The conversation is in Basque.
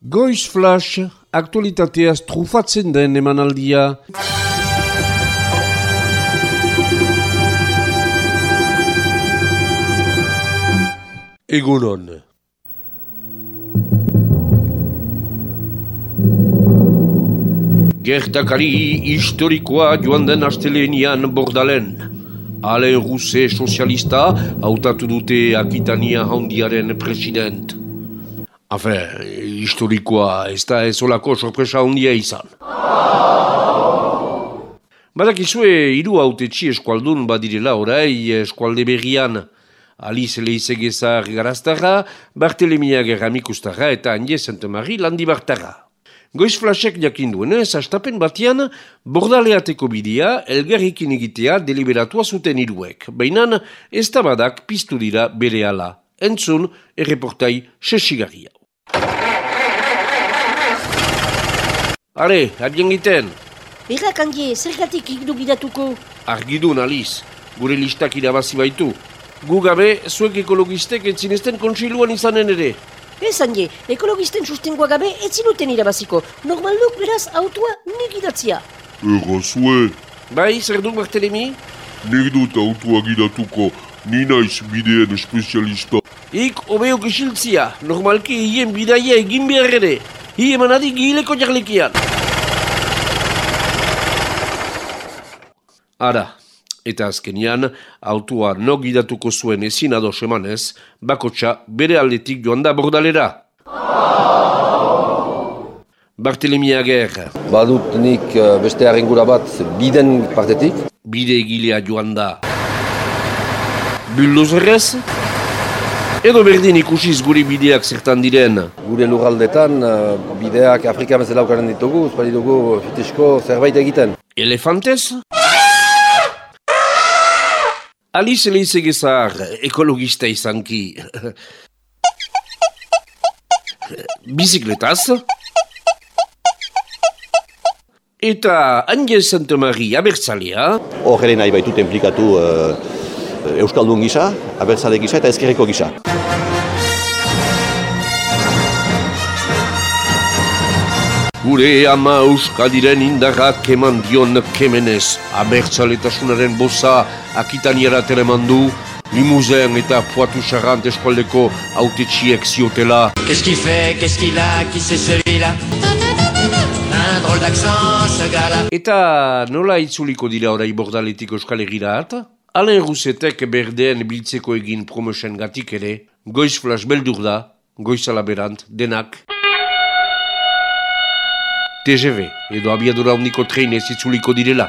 Goiz Flash, aktualitateaz trufatzen den emanaldia. Egunon. Gertakari historikoa joan den astelenian bordalen. Ale Ruse sozialista hautatu dute Akitania handiaren president. Afe, historikoa ez da ez olako sorpresa handia izan. Badak izue hiru autetxi eskualdun badirela orai eskualde berrian. Alice Leizegezar garaztara, Bartelemia Gerramikustara eta Anje Santemari landi bartara. Goiz flasek jakin duenez, astapen batian, bordaleateko bidea, elgarrikin egitea deliberatua zuten iruek. Bainan, ez tabadak piztu dira bere ala. Entzun, erreportai sesigarria. Are, abien giten. Errak hangie, zergatik igdu bidatuko? Argidun, Alice. Gure listak irabazi baitu. Gu gabe, zuek ekologistek etzinezten kontsiluan izanen ere. Ez hangie, ekologisten sustengoa gabe ez zinuten irabaziko. Normalduk beraz autua nik idatzia. Erra zue, Bai, zer du, Bartelemi? nik dut autua gidatuko, ni naiz bideen espezialista. Ik obeok isiltzia, normalki hien bidaia egin behar ere. Hi emanadi gileko jarlikian. Ara, eta azkenian, autua no gidatuko zuen ezin ados emanez, bakotxa bere aldetik joan da bordalera. Bartelemi Ager, Badut nik eh, beste harrengura bat biden partetik. bide egilea joan da. Bullozerrez? Edo berdin ikusiz guri bideak zertan diren. Gure lurraldetan eh, bideak Afrika bezala ukaren ditugu, ez bali dugu fitisko zerbait egiten. Elefantez? Alice Leizegezar, ekologista izanki. Bizikletaz? Eta Anje Santemari abertzalea, Horre nahi baitut implikatu uh, Euskaldun gisa, abertzale gisa eta ezkerreko gisa. Gure ama Euskadiren indarrak eman dion kemenez. Abertzaletasunaren boza akitaniara telemandu, limuzen eta poatu charrant eskualdeko autetxiek ziotela. Qu'est-ce qu'il fait, qu'est-ce qu'il a, qui c'est celui-là Un drôle d'accent, ce gars-là. Eta nola itzuliko dira orai bordaletik Euskal Herrirat? Alain Roussetek berdeen biltzeko egin promotion gatik ere, goiz flash beldur da, goiz alaberant, denak. TGV, edo abiadura handiko treinez itzuliko direla.